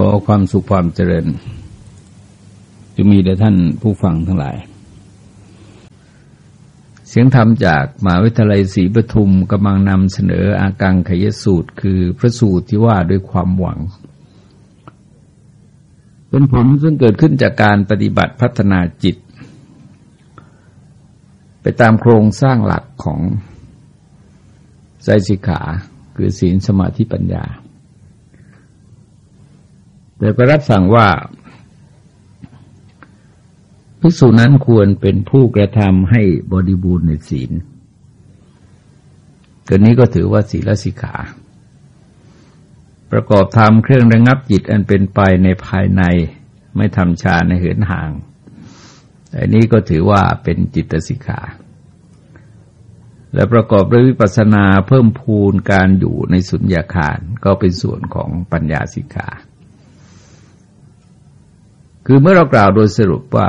ขอความสุขความเจริญ จะมีแด่ท่านผู้ฟังทั้งหลาย เสียงธรรมจากมหาวิทยาลัยศรีปทุมกำลังนำเสนออากังขยสูตรคือพระสูตรที่ว่าด้วยความหวัง เป็นผลซึ่งเกิดขึ้นจากการปฏิบัติพัฒนาจิต ไปตามโครงสร้างหลักของใจสิกขาคือศีลสมาธิปัญญา แต่ก็รับสั่งว่าภิกษุนั้นควรเป็นผู้กระทำให้บริบูรณ์ในศีลตัวนี้ก็ถือว่าศีลสิกขา ประกอบธรรมเครื่องระงับจิตอันเป็นไปในภายในไม่ทำชาในเหินห่างอันนี้ก็ถือว่าเป็นจิตสิกขา และประกอบด้วยวิปัสสนาเพิ่มพูนการอยู่ในสุญญาคารก็เป็นส่วนของปัญญาสิกขา คือเมื่อเรากล่าวโดยสรุปว่า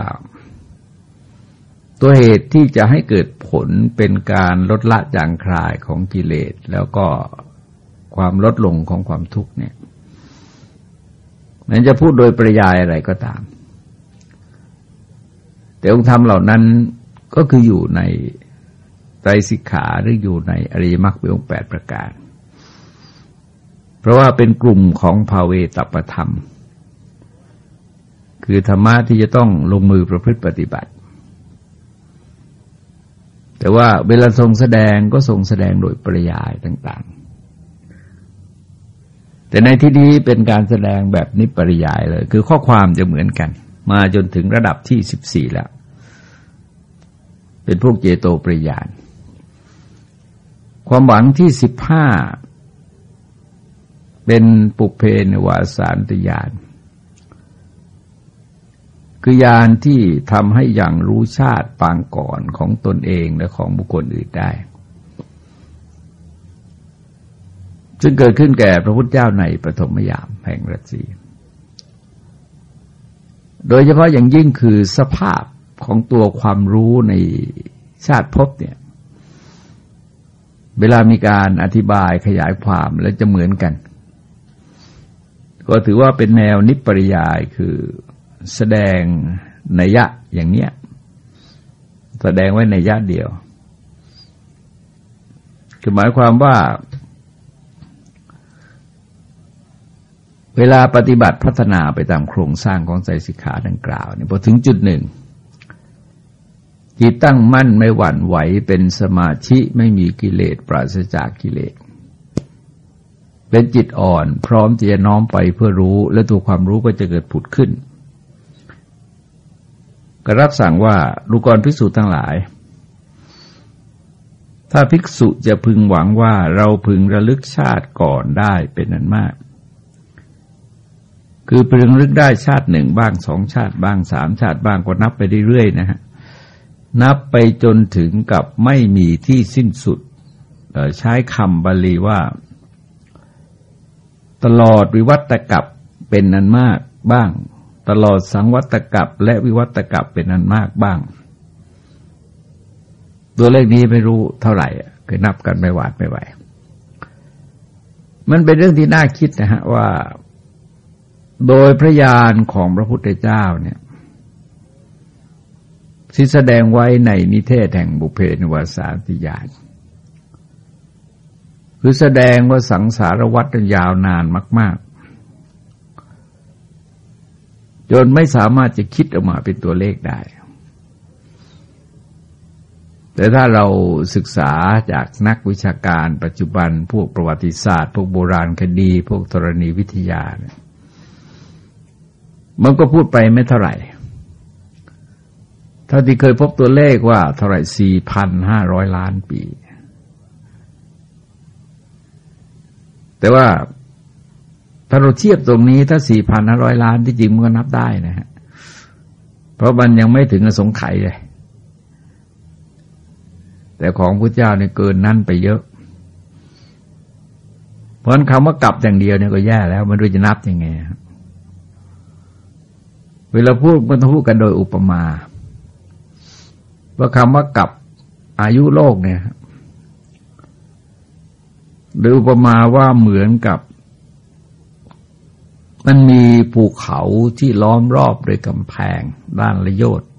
ตัวเหตุที่จะให้เกิดผลเป็นการลดละจางคลายของกิเลส แล้วก็ความลดลงของความทุกข์เนี่ยนั้นจะพูดโดยปริยายอะไรก็ตาม แต่องค์ธรรมเหล่านั้นก็คืออยู่ในไตรสิกขาหรืออยู่ในอริยมรรคเป็นองค์แปดประการ เพราะว่าเป็นกลุ่มของภาเวตปธรรม คือธรรมะที่จะต้องลงมือประพฤติปฏิบัติ แต่ว่าเวลาทรงแสดงก็ทรงแสดงโดยปริยายต่าง ๆ แต่ในที่นี้เป็นการแสดงแบบนิปริยายเลย คือข้อความจะเหมือนกัน มาจนถึงระดับที่สิบสี่แล้ว เป็นพวกเจโตปริยานความหวังที่สิบห้าเป็นปุเพนวาสานตยาน คือยานที่ทำให้อย่างรู้ชาติปางก่อนของตนเองและของบุคคลอื่นได้ ซึ่งเกิดขึ้นแก่พระพุทธเจ้าในปฐมยามแห่งรัสซีโดยเฉพาะอย่างยิ่งคือสภาพของตัวความรู้ในชาติภพเนี่ย เวลามีการอธิบายขยายความแล้วจะเหมือนกัน ก็ถือว่าเป็นแนวนิปริยายคือ แสดงในยะอย่างเนี้ย แสดงไว้ในยะเดียว คือหมายความว่า เวลาปฏิบัติพัฒนาไปตามโครงสร้างของใจสิกขาดังกล่าวเนี่ยพอถึงจุดหนึ่งจิตตั้งมั่นไม่หวั่นไหวเป็นสมาธิไม่มีกิเลสปราศจากกิเลส เป็นจิตอ่อนพร้อมที่จะน้อมไปเพื่อรู้และตัวความรู้ก็จะเกิดผุดขึ้น ก็รับสั่งว่าลูกรภิกษุทั้งหลาย ถ้าภิกษุจะพึงหวังว่าเราพึงระลึกชาติก่อนได้เป็นนันมาก คือพึงระลึกได้ชาติหนึ่งบ้างสองชาติบ้างสามชาติบ้างก็นับไปเรื่อยๆนะฮะนับไปจนถึงกับไม่มีที่สิ้นสุดใช้คำบาลีว่า ตลอดวิวัตกับเป็นนันมากบ้าง ตลอดสังวัตกับและวิวัตกับเป็นอันมากบ้าง ตัวเลขนี้ไม่รู้เท่าไหร่เคยนับกันไม่หวาดไม่ไหว มันเป็นเรื่องที่น่าคิดนะฮะว่า โดยพระญาณของพระพุทธเจ้าเนี่ยที่แสดงไว้ในนิเทศแห่งบุเพนวสาติญาณคือแสดงว่าสังสารวัฏยาวนานมาก จนไม่สามารถจะคิดออกมาเป็นตัวเลขได้ แต่ถ้าเราศึกษาจากนักวิชาการปัจจุบันพวกประวัติศาสตร์ พวกโบราณคดี พวกธรณีวิทยาเนี่ยมันก็พูดไปไม่เท่าไหร่เท่าที่เคยพบตัวเลขว่าเท่าไหร่สี่พันห้าร้อยล้านปี แต่ว่า ถ้าเราเทียบตรงนี้ถ้าสี่พันห้าร้อยล้านที่จริงมันก็นับได้นะฮะ เพราะมันยังไม่ถึงอสงไขยเลย แต่ของพระเจ้าเนี่ยเกินนั่นไปเยอะ เพราะนั้นคำว่ากลับอย่างเดียวเนี่ยก็แย่แล้ว มันรู้จะนับยังไงเวลาพูดมันต้องพูดกันโดยอุปมา ว่าคำว่ากลับอายุโลกเนี่ยหรืออุปมาว่าเหมือนกับ มันมีภูเขาที่ล้อมรอบด้วยกำแพงด้านละโยชน์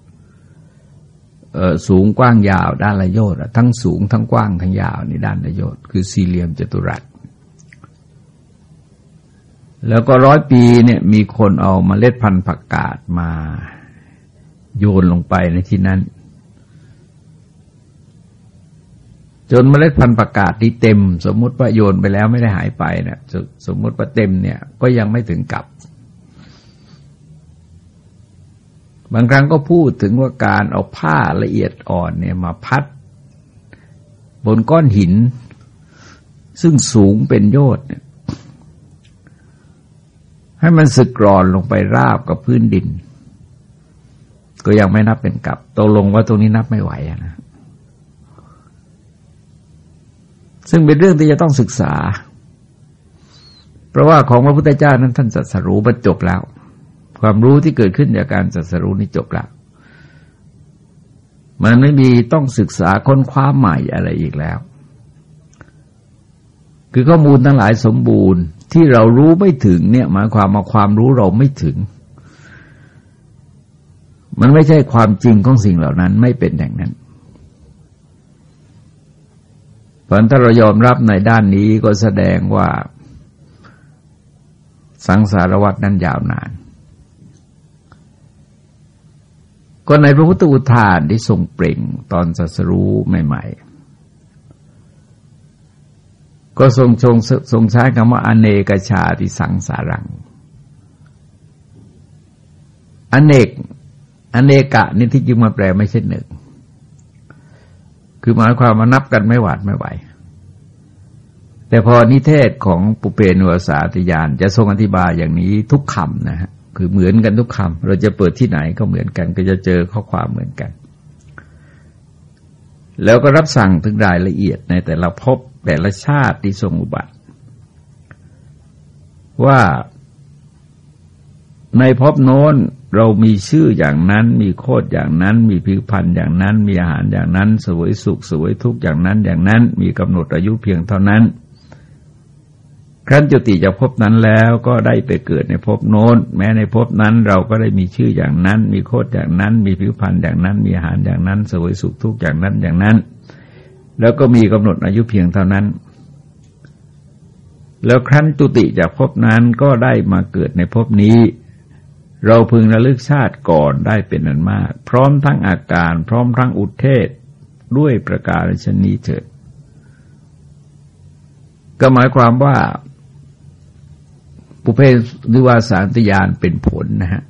สูงกว้างยาวด้านละโยชน์ทั้งสูงทั้งกว้างทั้งยาวในด้านละโยชน์คือสี่เหลี่ยมจัตุรัส แล้วก็ร้อยปีเนี่ยมีคนเอามาเล็ดพันธุ์ผักกาดมาโยนลงไปในที่นั้น จนเมล็ดพันธุ์ประกาศที่เต็ม สมมุติว่าโยนไปแล้วไม่ได้หายไปเนะสมมุติว่าเต็มเนี่ยก็ยังไม่ถึงกับบางครั้งก็พูดถึงว่าการเอาผ้าละเอียดอ่อนเนี่ยมาพัด บนก้อนหิน ซึ่งสูงเป็นโยชน์ให้มันสึกกรอนลงไปราบกับพื้นดิน ก็ยังไม่นับเป็นกับตกลงว่าตรงนี้นับไม่ไหวนะ ซึ่งเป็นเรื่องที่จะต้องศึกษา เพราะว่าของพระพุทธเจ้านั้นท่านสัสรู้บรรจบแล้ว ความรู้ที่เกิดขึ้นจากการสัสรู้นี่จบแล้ว มันไม่มีต้องศึกษาค้นคว้าใหม่อะไรอีกแล้ว คือข้อมูลทั้งหลายสมบูรณ์ที่เรารู้ไม่ถึงเนี่ยหมายความมาความรู้เราไม่ถึง มันไม่ใช่ความจริงของสิ่งเหล่านั้นไม่เป็นอย่างนั้น เพราะถ้าเรายอมรับในด้านนี้ก็แสดงว่า สังสารวัตนั้นยาวนาน ก็ในพระพุทธอุทานที่ทรงเปล่งตอนสัสรู้ใหม่ ๆ ก็ทรงทรงทรงใช้คำว่าอเนกชาติสังสารัง อเนก อเนกะนี่ที่จริงมาแปลไม่ใช่หนึ่ง คือหมายความมานับกันไม่หวาดไม่ไหว แต่พอนิเทศของปุเพนุสาติยานจะทรงอธิบายอย่างนี้ทุกคำนะฮะคือเหมือนกันทุกคำเราจะเปิดที่ไหนก็เหมือนกัน ก็จะเจอข้อความเหมือนกัน แล้วก็รับสั่งถึงรายละเอียดในแต่ละภพแต่ละชาติที่ทรงอุบัติ ว่า ในภพโน้นเรามีชื่ออย่างนั้น มีโคดอย่างนั้น มีผิวพันธ์อย่างนั้น มีอาหารอย่างนั้น สวยสุขสวยทุกข์อย่างนั้นอย่างนั้น มีกำหนดอายุเพียงเท่านั้น ครั้นจุติจากภพนั้นแล้วก็ได้ไปเกิดในภพโน้น แม้ในภพนั้นเราก็ได้มีชื่ออย่างนั้น มีโคดอย่างนั้น มีผิวพันธ์อย่างนั้น มีอาหารอย่างนั้น สวยสุขทุกข์อย่างนั้นอย่างนั้น แล้วก็มีกำหนดอายุเพียงเท่านั้นแล้วครั้นจุติจากภพนั้นก็ได้มาเกิดในภพนี้ เราพึงระลึกชาติก่อนได้เป็นอันมาก พร้อมทั้งอาการ พร้อมทั้งอุเทศด้วยประการชนีเถิด ก็หมายความว่า ปุเพนิวาสานตยานเป็นผลนะฮะ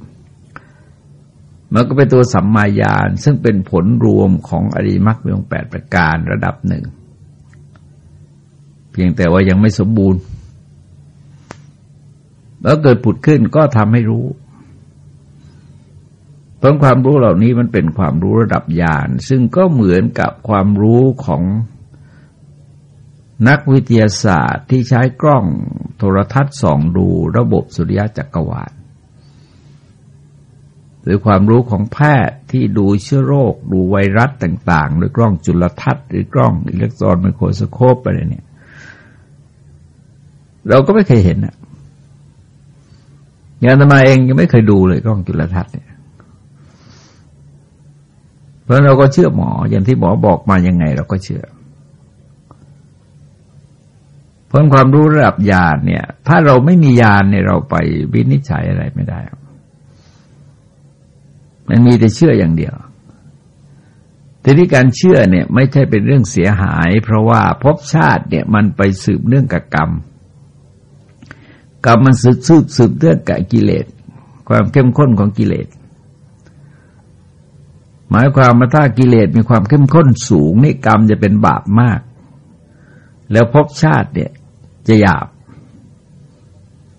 มันก็เป็นตัวสัมมาญาณซึ่งเป็นผลรวมของอริมักมีองแปดประการระดับหนึ่ง เพียงแต่ว่ายังไม่สมบูรณ์ แล้วเกิดผุดขึ้นก็ทำให้รู้ เพราะความรู้เหล่านี้มันเป็นความรู้ระดับญาณซึ่งก็เหมือนกับความรู้ของนักวิทยาศาสตร์ที่ใช้กล้องโทรทัศน์ส่องดูระบบสุริยะจักรวาลหรือความรู้ของแพทย์ที่ดูเชื้อโรค ดูไวรัสต่างๆด้วยกล้องจุลทรรศน์หรือกล้องอิเล็กตรอนไมโครสโคปอะไรเนี่ย เราก็ไม่เคยเห็นอะอย่างธรรมาเองยังไม่เคยดูเลยกล้องจุลทรรศน์เนี่ย เพราะเราก็เชื่อหมออย่างที่หมอบอกมายังไง เราก็เชื่อ เพราะความรู้ระดับญาณเนี่ย ถ้าเราไม่มีญาณเนี่ยเราไปวินิจฉัยอะไรไม่ได้ มันมีแต่เชื่ออย่างเดียวทีนี้การเชื่อเนี่ย ไม่ใช่เป็นเรื่องเสียหาย เพราะว่าภพชาติเนี่ย มันไปสืบเนื่องกับกรรม กรรมมันสืบสืบสืบเนื่องกับกิเลส ความเข้มข้นของกิเลส หมายความว่าถ้ากิเลสมีความเข้มข้นสูงนี่กรรมจะเป็นบาปมาก แล้วภพชาติเนี่ยจะหยาบ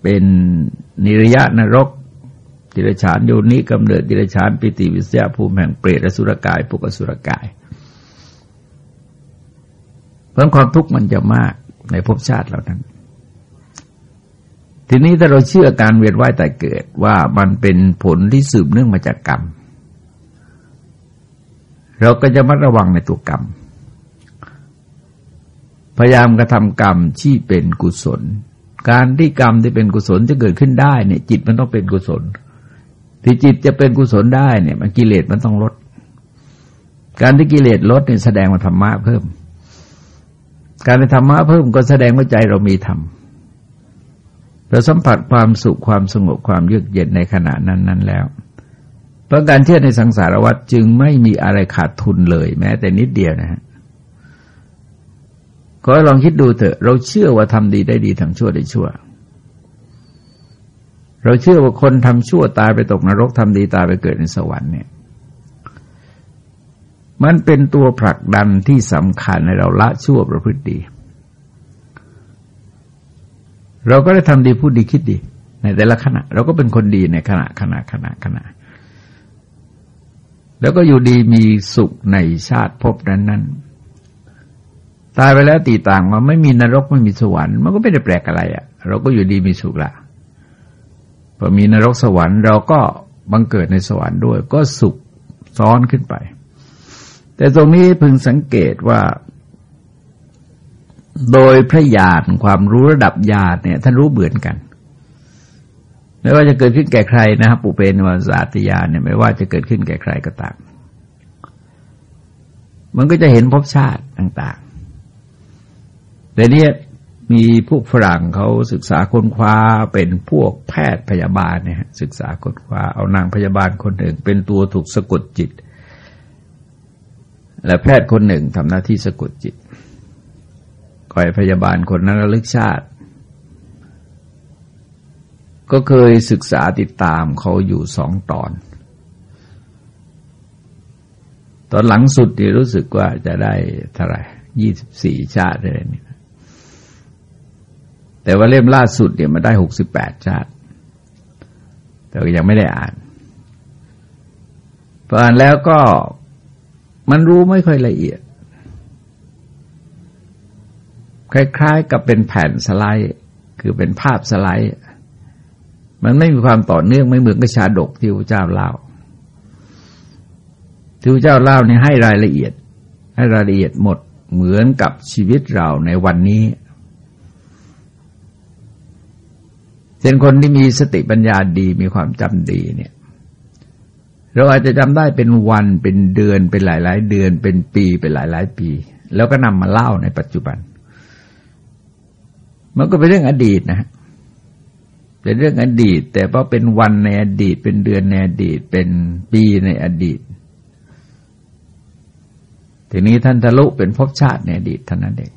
เป็นนิรยะนรกติรฉานโยนิกำเนิดติรฉานปิติวิสยาภูมิแห่งเปรตอสุรกายปุกอสุรกาย เพราะความทุกข์มันจะมากในภพชาติเหล่านั้น ทีนี้ถ้าเราเชื่อการเวียนว่ายแต่เกิดว่ามันเป็นผลที่สืบเนื่องมาจากกรรม เราก็จะมัดระวังในตัวกรรม พยายามกระทำกรรมที่เป็นกุศล การที่กรรมที่เป็นกุศลจะเกิดขึ้นได้เนี่ยจิตมันต้องเป็นกุศล ที่จิตจะเป็นกุศลได้เนี่ย มันกิเลสมันต้องลด การที่กิเลสลดเนี่ยแสดงว่าธรรมะเพิ่ม การในธรรมะเพิ่มก็แสดงว่าใจเรามีธรรมเราสัมผัสความสุขความสงบความเยือกเย็นในขณะนั้นนั้นแล้ว เพราะการเชื่อในสังสารวัฏจึงไม่มีอะไรขาดทุนเลย แม้แต่นิดเดียวนะฮะก็ลองคิดดูเถอะ เราเชื่อว่าทำดีได้ดีทำชั่วได้ชั่ว เราเชื่อว่าคนทำชั่วตายไปตกนรกทำดีตายไปเกิดในสวรรค์เนี่ย มันเป็นตัวผลักดันที่สำคัญในเราละชั่วประพฤติดี เราก็ได้ทำดีพูดดีคิดดี ในแต่ละขณะ เราก็เป็นคนดีในขณะขณะขณะขณะ แล้วก็อยู่ดีมีสุขในชาติภพนั้นๆตายไปแล้วตีต่างมาไม่มีนรกไม่มีสวรรค์มันก็ไม่ได้แปลกอะไรอะ่ะ เราก็อยู่ดีมีสุขละพอมีนรกสวรรค์ เราก็บังเกิดในสวรรค์ด้วย ก็สุขซ้อนขึ้นไป แต่ตรงนี้พึงสังเกตว่า โดยพระญาณความรู้ระดับญาณเนี่ยท่านรู้เบื่อนกัน ไม่ว่าจะเกิดขึ้นแก่ใครนะครับปุเพนวาสาติยานเนี่ยไม่ว่าจะเกิดขึ้นแก่ใครก็ตามมันก็จะเห็นภพชาติต่างๆแต่เนี้ยมีพวกฝรั่งเขาศึกษาค้นคว้าเป็นพวกแพทย์พยาบาลเนี่ยศึกษาค้นคว้าเอานางพยาบาลคนหนึ่ง เป็นตัวถูกสะกดจิต และแพทย์คนหนึ่งทำหน้าที่สะกดจิตคอยพยาบาลคนนั้นระลึกชาติ ก็เคยศึกษาติดตามเขาอยู่สองตอน ตอนหลังสุดที่รู้สึกว่าจะได้เท่าไหร่ยี่สิบสี่ชาติอะไรนี่แต่ว่าเล่มล่าสุดเนี่ยมันได้หกสิบแปดชาติ แต่ยังไม่ได้อ่านพออ่านแล้วก็มันรู้ไม่ค่อยละเอียด คล้ายๆกับเป็นแผ่นสไลด์ คือเป็นภาพสไลด์ มันไม่มีความต่อเนื่องไม่เหมือนกับชาดกที่พระเจ้าเล่าที่พระเจ้าเล่าเนี่ยให้รายละเอียด ให้รายละเอียดหมดเหมือนกับชีวิตเราในวันนี้เช่นคนที่มีสติปัญญาดีมีความจำดีเนี่ย เราอาจจะจำได้เป็นวันเป็นเดือนเป็นหลาย ๆ เดือนเป็นปีเป็นหลาย ๆ ปี แล้วก็นำมาเล่าในปัจจุบัน มันก็เป็นเรื่องอดีตนะ เป็นเรื่องอดีต แต่เพราะเป็นวันในอดีต เป็นเดือนในอดีต เป็นปีในอดีต ทีนี้ท่านทะลุเป็นภพชาติในอดีตเท่านั้นเอง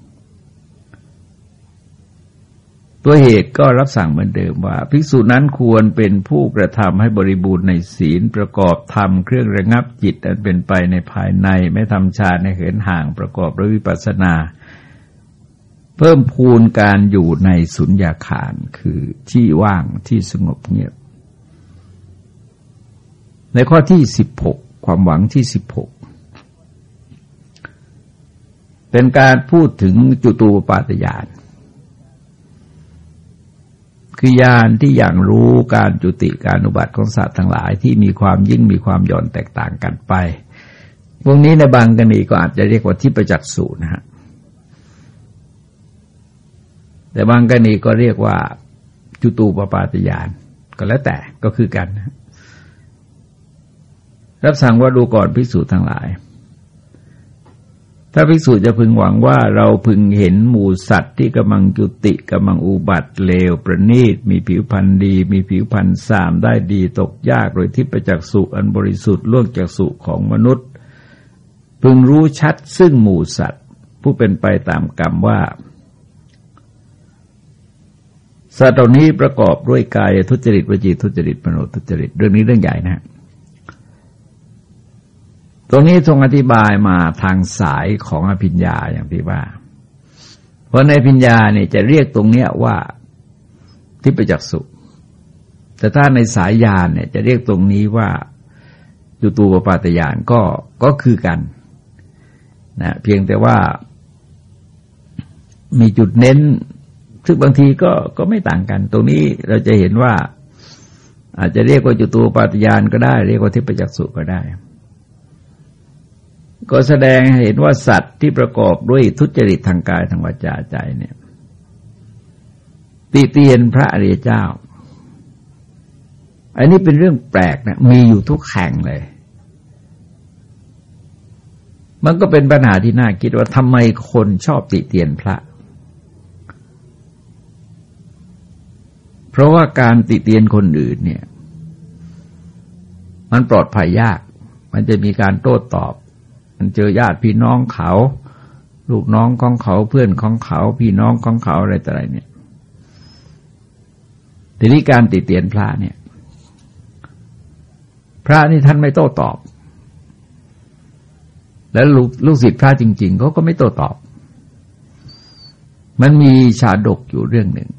ตัวเหตุก็รับสั่งเหมือนเดิมว่า ภิกษุนั้นควรเป็นผู้กระทำให้บริบูรณ์ในศีลประกอบธรรมเครื่องระงับจิตอันเป็นไปในภายในไม่ทำฌานในเหินห่างประกอบด้วยวิปัสสนา พิ่มพูนการอยู่ในสุญญาคารคือที่ว่างที่สงบเงียบ ในข้อที่สิบหกความหวังที่สิบหกเป็นการพูดถึงจุตูปปาตยาน คือญาณที่อย่างรู้การจุติการอุบัติของสัตว์ทั้งหลายที่มีความยิ่งมีความหย่อนแตกต่างกันไปพวกนี้ในบางกรณีก็อาจจะเรียกว่าที่ประจักษ์สูนะฮะ แต่บางกรณีก็เรียกว่าจุตูปปาตยานก็แล้วแต่ก็คือกัน รับสั่งว่าดูก่อนพิสูจน์ทั้งหลาย ถ้าภิกษุจะพึงหวังว่าเราพึงเห็นหมูสัตว์ที่กำลังจุติกำลังอุบัติเลวประณีต มีผิวพรรณดี มีผิวพรรณสามได้ดีตกยากโดยที่ประจักษ์สุอันบริสุทธิ์ล่วงจากสุของมนุษย์ พึงรู้ชัดซึ่งหมูสัตว์ ผู้เป็นไปตามกรรมว่า สัตว์เหล่านี้ประกอบด้วยกายทุจริตวจีทุจริตมโนทุจริตเรื่องนี้เรื่องใหญ่นะ ตรงนี้ทรงอธิบายมาทางสายของอภิญญาอย่างที่ว่า เพราะในอภิญญาเนี่ยจะเรียกตรงเนี้ยว่าทิพจักสุแต่ถ้าในสายญาณเนี่ยจะเรียกตรงนี้ว่าจุตูปปาตยานก็ก็คือกันนะเพียงแต่ว่ามีจุดเน้น ซึ่งบางทีก็ก็ไม่ต่างกัน ตรงนี้เราจะเห็นว่า อาจจะเรียกว่าจุตูปปาตยานก็ได้ เรียกว่าทิพจักสุก็ได้ ก็แสดงเห็นว่าสัตว์ที่ประกอบด้วยทุจริตทางกายทางวาจาใจเนี่ยติเตียนพระอริยเจ้า อันนี้เป็นเรื่องแปลกนะมีอยู่ทุกแห่งเลย มันก็เป็นปัญหาที่น่าคิดว่าทำไมคนชอบติเตียนพระ เพราะว่าการติเตียนคนอื่นเนี่ย มันปลอดภัยยาก มันจะมีการโต้ตอบ มันเจอญาติพี่น้องเขา ลูกน้องของเขาเพื่อนของเขา พี่น้องของเขาอะไรต่ออะไรเนี่ยทีนี้การติเตียนพระเนี่ย พระนี่ท่านไม่โต้ตอบ แล้วลูกลูกศิษย์พระจริง ๆเขาก็ไม่โต้ตอบ มันมีชาดกอยู่เรื่องหนึ่ง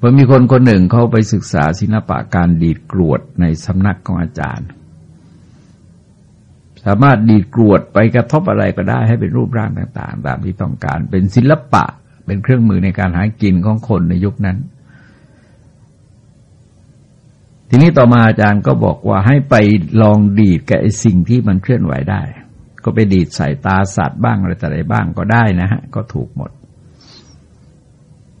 ว่ามีคนคนหนึ่งเขาไปศึกษาศิลปะการดีดกรวดในสำนักของอาจารย์ สามารถดีดกรวดไปกระทบอะไรก็ได้ให้เป็นรูปร่างต่าง ๆ ตามที่ต้องการ เป็นศิลปะเป็นเครื่องมือในการหากินของคนในยุคนั้น ทีนี้ต่อมาอาจารย์ก็บอกว่าให้ไปลองดีดกับไอ้สิ่งที่มันเคลื่อนไหวได้ ก็ไปดีดใส่ตาสัตว์บ้างอะไรแต่อะไรบ้างก็ได้นะฮะก็ถูกหมด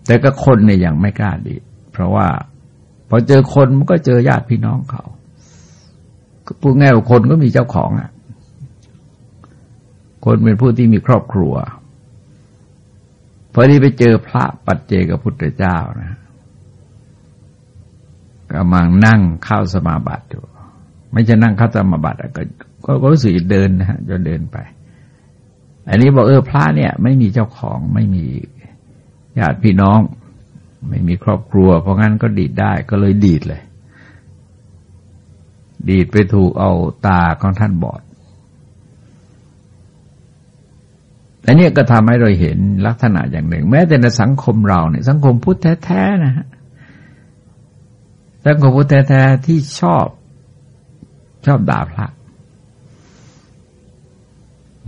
แต่ก็คนเนี่ยยังไม่กล้าดี เพราะว่าพอเจอคนมันก็เจอญาติพี่น้องเขาพูดง่ายว่าคนก็มีเจ้าของอะ คนเป็นผู้ที่มีครอบครัว พอที่ไปเจอพระปัจเจกพุทธเจ้านะกำลังนั่งเข้าสมาบัติอยู่ ไม่ใช่นั่งเข้าสมาบัติก็ก็รู้สึกเดินนะฮะจะเดินไป อันนี้บอกเออพระเนี่ย ไม่มีเจ้าของไม่มี ญาติพี่น้อง ไม่มีครอบครัว เพราะงั้นก็ดีดได้ก็เลยดีดเลย ดีดไปถูกเอาตาของท่านบอดอันนี้ก็ทำให้เราเห็นลักษณะอย่างหนึ่ง แม้แต่ในสังคมเราเนี่ยสังคมพุทธแท้ๆนะฮะสังคมพุทธแท้ๆที่ชอบชอบด่าพระ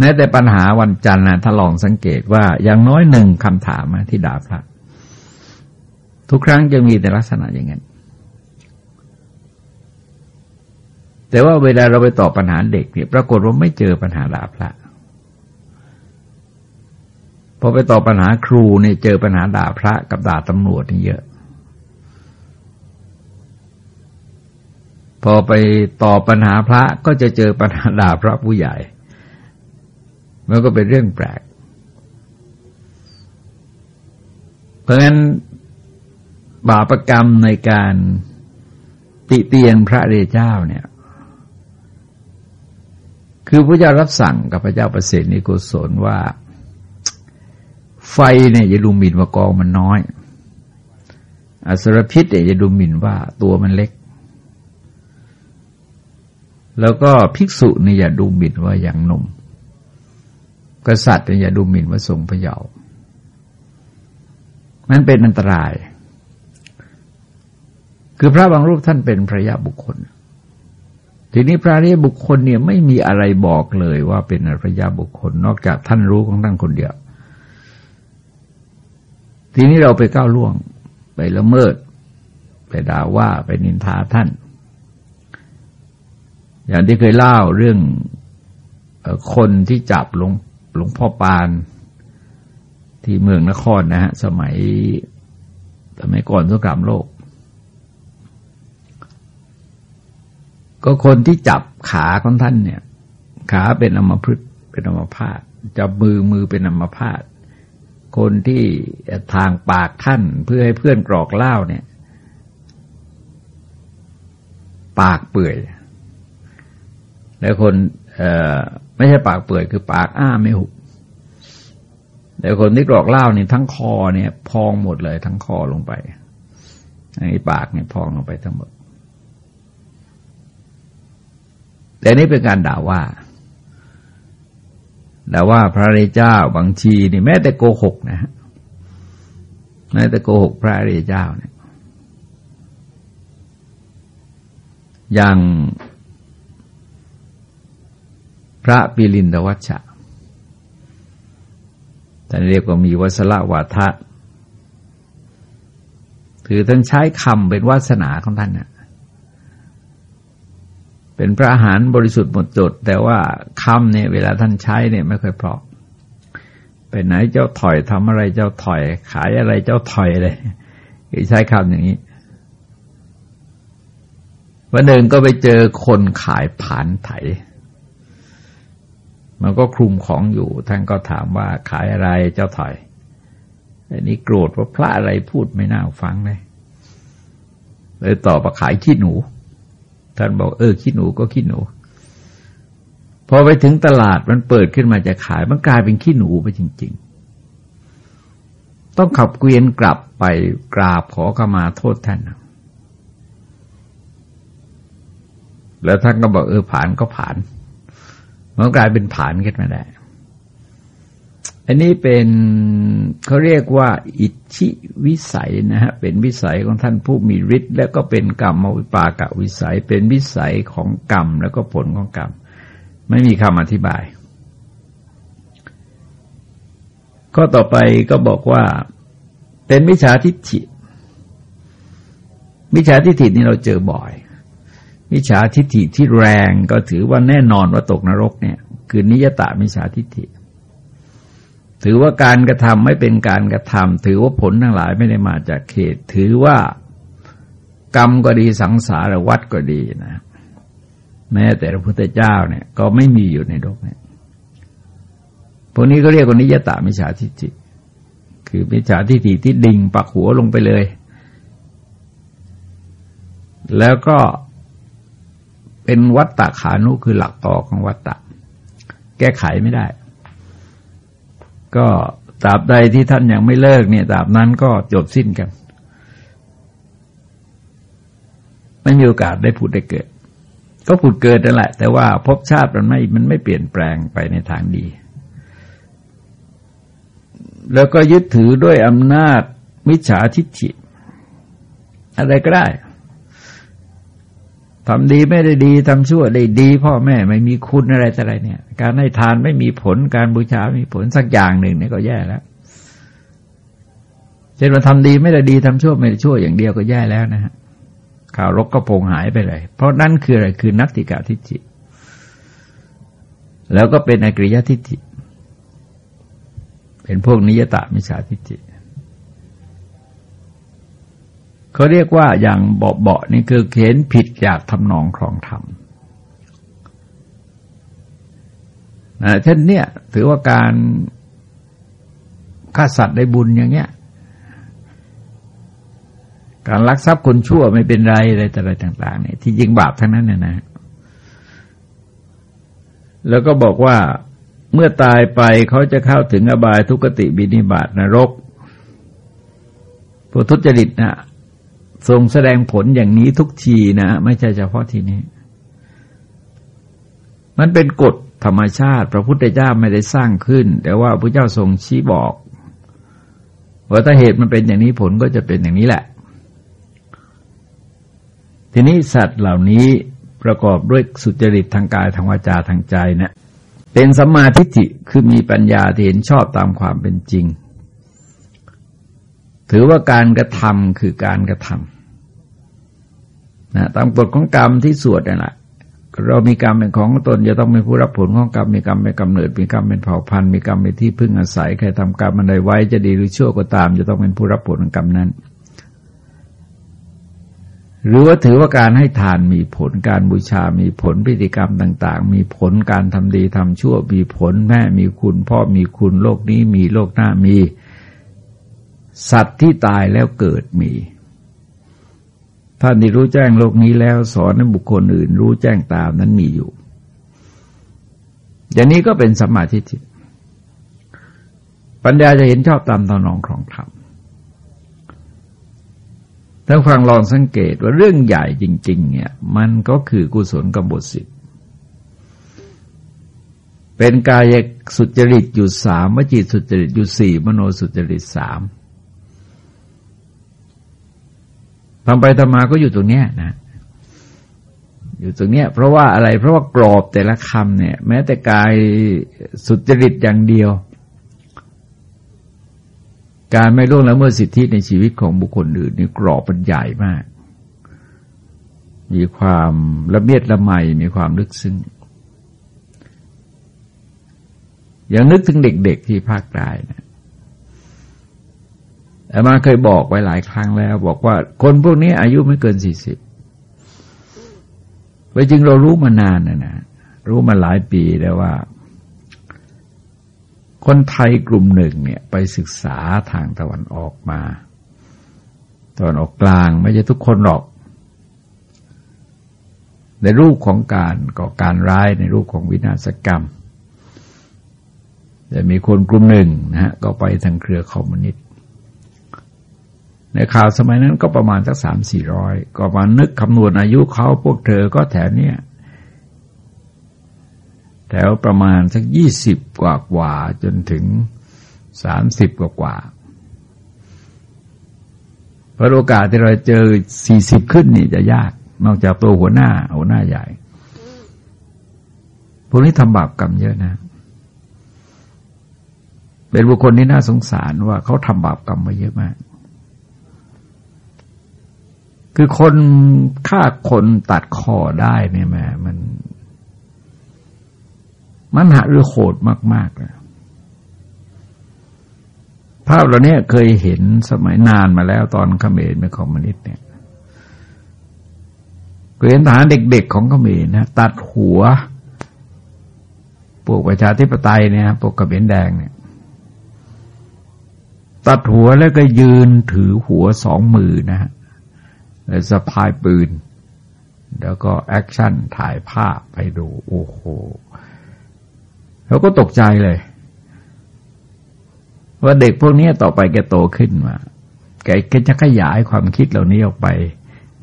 แม้แต่ปัญหาวันจันทร์นะถ้าลองสังเกตว่าอย่างน้อยหนึ่งคำถามที่ด่าพระทุกครั้งจะมีแต่ลักษณะอย่างนั้นแต่ว่าเวลาเราไปตอบปัญหาเด็กเนี่ยปรากฏว่าไม่เจอปัญหาด่าพระพอไปตอบปัญหาครูเนี่ยเจอปัญหาด่าพระกับด่าตำรวจนี่เยอะ พอไปตอบปัญหาพระก็จะเจอปัญหาด่าพระผู้ใหญ่ มันก็เป็นเรื่องแปลก เพราะฉะนั้นบาปรกรรมในการติเตียนพระเรเจ้าเนี่ย คือพระเจ้ารับสั่งกับพระเจ้าประเสริฐนิโกศลว่า ไฟเนี่ยอย่าดูหมิ่นว่ากองมันน้อย อสรพิษเนี่ยอย่าดูหมิ่นว่าตัวมันเล็ก แล้วก็ภิกษุเนี่ยอย่าดูหมิ่นว่าอย่างหนุ่ม กษัตริย์อย่าดูหมิ่นว่าทรงพระเยาว์มันเป็นอันตราย คือพระบางรูปท่านเป็นพระยาบุคคล ทีนี้พระเรียบุคคลเนี่ยไม่มีอะไรบอกเลยว่าเป็นพระยาบุคคล นอกจากท่านรู้ของท่านคนเดียว ทีนี้เราไปก้าวล่วง ไปละเมิด ไปด่าว่าไปนินทาท่าน อย่างที่เคยเล่าเรื่องคนที่จับหลวง หลวงพ่อปานที่เมืองนครนะฮะสมัยสมัยก่อนสงครามโลก ก็คนที่จับขาของท่านเนี่ย ขาเป็นอมพฤกษ์เป็นอมพาตจับมือมือเป็นอมพาตคนที่ทางปากท่านเพื่อให้เพื่อนกรอกเล่าเนี่ย ปากเปื่อย แล้วคน ไม่ใช่ปากเปื่อยคือปากอ้าไม่หุบแต่คนที่กรอกเล่านี่ทั้งคอเนี่ยพองหมดเลย ทั้งคอลงไปไอ้ปากเนี่ยพองลงไปทั้งหมด แต่นี่เป็นการด่าว่าด่าว่าพระริเจ้าบางทีนี่แม้แต่โกหกนะฮะแม้แต่โกหกพระริเจ้าเนี่ยอย่าง พระปิลินตวัชชะแต่เรียกว่ามีวัสละวาทะถือท่านใช้คำเป็นวาสนาของท่านน่ะเป็นพระอาหารบริสุทธิ์หมดจด แต่ว่าคำเนี่ยเวลาท่านใช้เนี่ยไม่ค่อยเพราะไปไหนเจ้าถอยทำอะไรเจ้าถอย ขายอะไรเจ้าถอยเลยใช้คำอย่างนี้วันหนึ่งก็ไปเจอคนขายผานไถ มันก็คลุมของอยู่ ท่านก็ถามว่าขายอะไรเจ้าถอยอันนี้โกรธว่าพระอะไรพูดไม่น่าฟังเลยเลยตอบว่าขายขี้หนู ท่านบอกเออขี้หนูก็ขี้หนู พอไปถึงตลาดมันเปิดขึ้นมาจะขาย มันกลายเป็นขี้หนูไปจริง ๆ ต้องขับเกวียนกลับไปกราบขอขมาโทษท่านแล้วท่านก็บอกเออผ่านก็ผ่าน มันกลายเป็นผานขึ้นมาได้ อันนี้เป็นเขาเรียกว่า อิทธิวิสัยนะฮะ เป็นวิสัยของท่านผู้มีฤทธิ์แล้วก็เป็นกรรมวิปากะวิสัย เป็นวิสัยของกรรมแล้วก็ผลของกรรม ไม่มีคำอธิบาย ข้อต่อไปก็บอกว่า เป็นมิจฉาทิฏฐิมิจฉาทิฏฐินี่เราเจอบ่อย มิจฉาทิฏฐิที่แรงก็ถือว่าแน่นอนว่าตกนรกเนี่ย คือนิยตามิจฉาทิฏฐิ ถือว่าการกระทำไม่เป็นการกระทำถือว่าผลทั้งหลายไม่ได้มาจากเขตถือว่ากรรมก็ดีสังสารวัฏก็ดีนะ แม้แต่พระพุทธเจ้าเนี่ย ก็ไม่มีอยู่ในโลกนี้พวกนี้ก็เรียกว่านิยตามิจฉาทิฏฐิคือมิจฉาทิฏฐิที่ดิ่งปักหัวลงไปเลย แล้วก็ เป็นวัตตะขานุคือหลักต่อของวัตตะ แก้ไขไม่ได้ ก็ตราบใดที่ท่านยังไม่เลิกเนี่ยตราบนั้นก็จบสิ้นกัน ไม่มีโอกาสได้ผุดได้เกิด ก็ผุดเกิดนั่นแหละ แต่ว่าภพชาติมันไม่มันไม่เปลี่ยนแปลงไปในทางดี แล้วก็ยึดถือด้วยอำนาจมิจฉาทิฏฐิอะไรก็ได้ ทำดีไม่ได้ดีทำชั่วได้ดี พ่อแม่ไม่มีคุณอะไรแต่ไรเนี่ย การให้ทานไม่มีผลการบูชาไม่มีผลสักอย่างหนึ่งเนี่ยก็แย่แล้วเช่นว่าทำดีไม่ได้ดีทำชั่วไม่ได้ชั่วอย่างเดียวก็แย่แล้วนะฮะข่าวรกก็พงหายไปเลย เพราะนั่นคืออะไรคือนัตติกาทิฏฐิแล้วก็เป็นอกริยทิฏฐิเป็นพวกนิยตามิจฉาทิฏฐิ เขาเรียกว่าอย่างเบาๆนี่คือเข็นผิดจากทำนองครองธรรมนะเช่นเนี้ยถือว่าการฆ่าสัตว์ได้บุญอย่างเงี้ย การลักทรัพย์คนชั่วไม่เป็นไรอะไรแต่อะไรต่าง ๆ เนี่ย ที่จริงบาปทั้งนั้นเนี่ยนะแล้วก็บอกว่าเมื่อตายไปเขาจะเข้าถึงอบายทุกติบินิบาตนรกผู้ทุจริตนะ ทรงแสดงผลอย่างนี้ทุกทีนะ ไม่ใช่เฉพาะทีนี้ มันเป็นกฎธรรมชาติ พระพุทธเจ้าไม่ได้สร้างขึ้น แต่ว่าพระเจ้าทรงชี้บอกว่าถ้าเหตุมันเป็นอย่างนี้ผลก็จะเป็นอย่างนี้แหละ ทีนี้สัตว์เหล่านี้ประกอบด้วยสุจริตทางกายทางวาจาทางใจเนะี่ยเป็นสัมมาทิฏฐิคือมีปัญญาที่เห็นชอบตามความเป็นจริง ถือว่าการกระทำคือการกระทำนะตามกฎของกรรมที่สวดนั่นแหละเรามีกรรมเป็นของตนจะต้องเป็นผู้รับผลของกรรมมีกรรมเป็นกำเนิดมีกรรมเป็นเผ่าพันธุ์มีกรรมเป็นที่พึ่งอาศัยใครทำกรรมอันใดไว้จะดีหรือชั่วก็ตาม จะต้องเป็นผู้รับผลของกรรมนั้น หรือว่าถือว่าการให้ทานมีผลการบูชา มีผลพิธีกรรมต่าง ๆ มีผลการทำดีทำชั่วมีผลแม่มีคุณพ่อมีคุณโลกนี้มีโลกหน้ามี สัตว์ที่ตายแล้วเกิดมีท่านที่รู้แจ้งโลกนี้แล้วสอนให้บุคคลอื่น รู้แจ้งตามนั้นมีอยู่ อย่างนี้ก็เป็นสมาธิิปัญญาจะเห็นชอบตามตอนองของธรรมถ้าฟังลองสังเกตว่าเรื่องใหญ่จริง ๆ เนี่ย มันก็คือกุศลกบฏสิทธิ์เป็นกายสุจริตอยู่สามวจีสุจริตอยู่สี่มโนสุจริตสาม ทำไปทำมาก็อยู่ตรงเนี้ยนะ อยู่ตรงเนี้ย เพราะว่าอะไร เพราะว่ากรอบแต่ละคำเนี่ย แม้แต่กายสุจริตอย่างเดียว การไม่ล่วงละเมิดสิทธิในชีวิตของบุคคลอื่นนี่กรอบมันใหญ่มาก มีความละเมียดละไมมีความลึกซึ้งอย่างนึกถึงเด็กๆที่ภาคใต้นะ อามาเคยบอกไว้หลายครั้งแล้ว บอกว่าคนพวกนี้อายุไม่เกินสี่สิบไปจริงเรารู้มานานนะนะรู้มาหลายปีแล้วว่า คนไทยกลุ่มหนึ่งเนี่ยไปศึกษาทางตะวันออกมาตะวันออกกลางไม่ใช่ทุกคนหรอก ในรูปของการก่อการร้ายในรูปของวินาศกรรม แต่มีคนกลุ่มหนึ่งนะฮะก็ไปทางเครือคอมมิวนิสต์ ในข่าวสมัยนั้นก็ประมาณสักสามสี่ร้อยก็มานึกคำนวณอายุเขาพวกเธอก็แถวเนี้ยแถวประมาณสักยี่สิบกว่ากว่าจนถึงสามสิบกว่ากว่าเพราะโอกาสที่เราเจอสี่สิบขึ้นนี่จะยาก นอกจากตัวหัวหน้าหัวหน้าใหญ่ พวกนี้ทำบาปกรรมเยอะนะ เป็นบุคคลที่น่าสงสารว่าเขาทำบาปกรรมมาเยอะมาก คือคนฆ่าคนตัดคอได้เนี่ยแม่มัน มันหาเรือโหดมากๆเลยภาพเราเนี้ยเคยเห็นสมัยนานมาแล้วตอนเขมรเป็นคอมมิวนิสต์เนี่ยเคยเห็นทหารเด็กๆของเขมรนะตัดหัวพวกประชาธิปไตยเนี่ยพวกกระเบนแดงเนี่ยตัดหัวแล้วก็ยืนถือหัวสองมือนะฮะ สะพายปืน แล้วก็ action ถ่ายภาพไปดู โอ้โหเราก็ตกใจเลย ว่าเด็กพวกนี้ต่อไปแกโตขึ้นมาแกจะขยายความคิดเหล่านี้ออกไป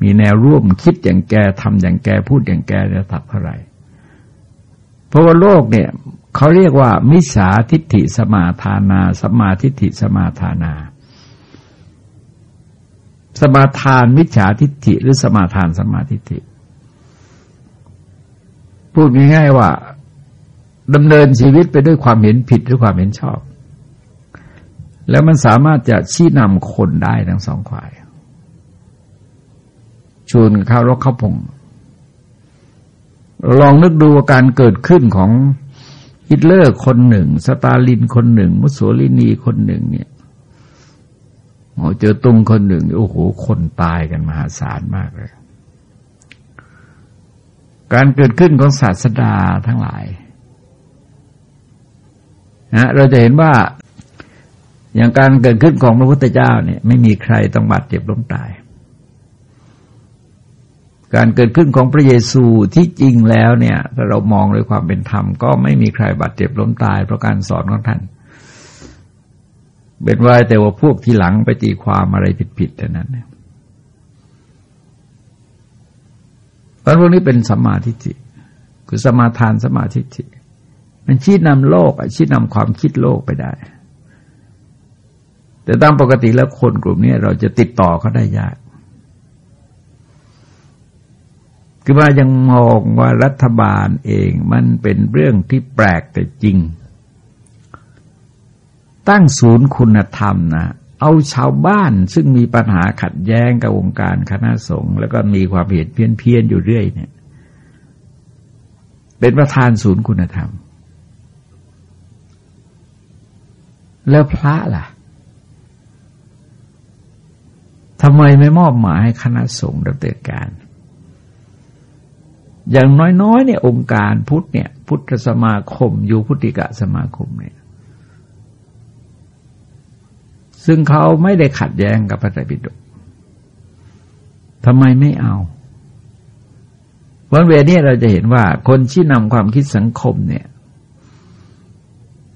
มีแนวร่วมคิดอย่างแกทำอย่างแกพูดอย่างแกจะทับเท่าไหร่เพราะว่าโลกเนี่ยเขาเรียกว่า มิจฉาทิฏฐิสมาทานา สัมมาทิฏฐิสมาทานา สมาทานมิจฉาทิฏฐิหรือสมาทานสมาทิฏฐิ พูดง่ายๆว่าดำเนินชีวิตไปด้วยความเห็นผิดหรือความเห็นชอบ แล้วมันสามารถจะชี้นำคนได้ทั้งสองฝ่ายชวนข้าวรกข้าพงลองนึกดูการเกิดขึ้นของฮิตเลอร์คนหนึ่ง สตาลินคนหนึ่ง มุสโสลินีคนหนึ่งเนี่ย โอ้เจอตุ้งคนหนึ่ง โอ้โห คนตายกันมหาศาลมากเลย การเกิดขึ้นของศาสดาทั้งหลายนะเราจะเห็นว่าอย่างการเกิดขึ้นของพระพุทธเจ้าเนี่ยไม่มีใครต้องบาดเจ็บล้มตาย การเกิดขึ้นของพระเยซูที่จริงแล้วเนี่ยถ้าเรามองด้วยความเป็นธรรม ก็ไม่มีใครบาดเจ็บล้มตายเพราะการสอนของท่าน เป็นว่าแต่ว่าพวกที่หลังไปตีความอะไรผิดๆแต่นั้นเนี่ยเพราะพวกนี้เป็นสมาธิิคือสมาทานสมาธิิมันชี้นำโลกชี้นำความคิดโลกไปได้ แต่ตามปกติแล้วคนกลุ่มนี้เราจะติดต่อเขาได้ยาก คือว่ายังมองว่ารัฐบาลเองมันเป็นเรื่องที่แปลกแต่จริง ตั้งศูนย์คุณธรรมนะเอาชาวบ้านซึ่งมีปัญหาขัดแย้งกับวงค์การคณะสงฆ์แล้วก็มีความเห็นเพี้ยนเพียนอยู่เรื่อยเนี่ย เป็นประธานศูนย์คุณธรรม แล้วพระล่ะทำไมไม่มอบหมายให้คณะสงฆ์ดำเนินการ อย่างน้อยๆเนี่ยองค์การพุทธเนี่ย พุทธสมาคม อยู่พุทธิกะสมาคมเนี่ย ซึ่งเขาไม่ได้ขัดแย้งกับพระไตรปิฎกทำไมไม่เอาวันเวนี้เราจะเห็นว่า คนชี้นำความคิดสังคมเนี่ย